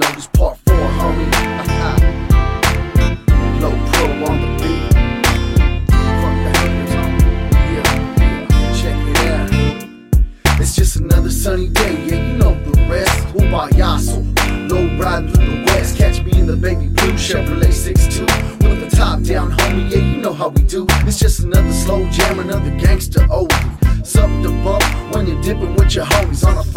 know this part four, homie. It's just another sunny day, yeah, you know the rest. Who Payaso? Low ride through the west. Catch me in the baby blue Chevrolet 62 with the top down, homie. Yeah, you know how we do. It's just another slow jam, another gangster Oh, Something to bump when you're dipping with your homies on a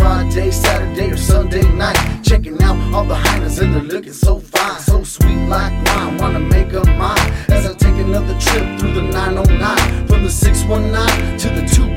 all the hyenas and they're looking so fine, so sweet like wine. Wanna make them mine as I take another trip through the 909 from the 619 to the 213.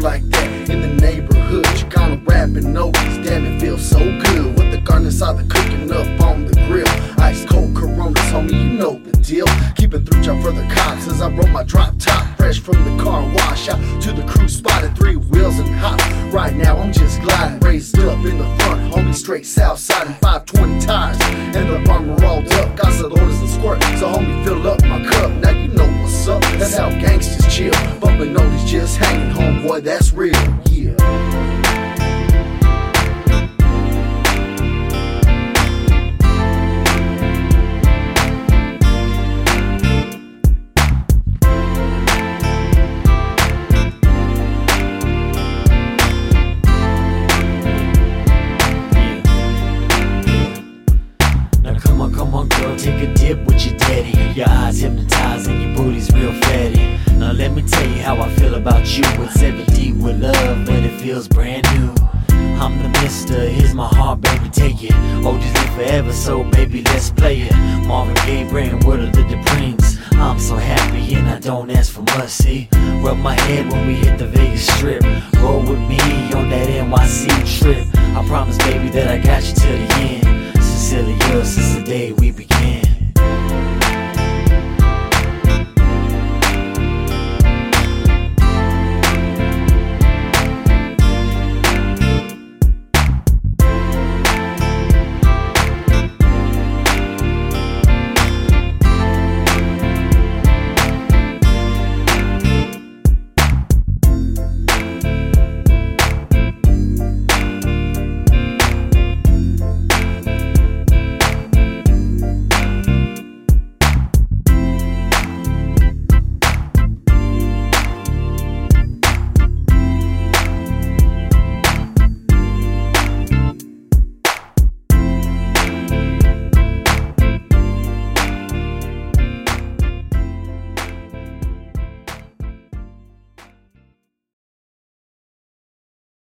Like that in the neighborhood. You kinda rapping notice, damn it feels so good. With the garnets are the cooking up on the grill. Ice cold Coronas, homie, you know the deal. Keeping through job for the cops as I roll my drop top, fresh from the car wash out to the crew spotted three wheels and hot. Right now I'm just gliding, raised up in the front, homie, straight south side and 520 tires. That's real. Yeah. Now come on, come on, girl, take a dip with your daddy. Your eyes hypnotizing, tell you how I feel about you. It's deep with love, but it feels brand new. I'm the mister, here's my heart, baby, take it. Oh, this live forever, so baby, let's play it. Marvin Gaye, Brand, Word of the Prince. I'm so happy and I don't ask for much, see. Rub my head when we hit the Vegas strip. Roll with me on that NYC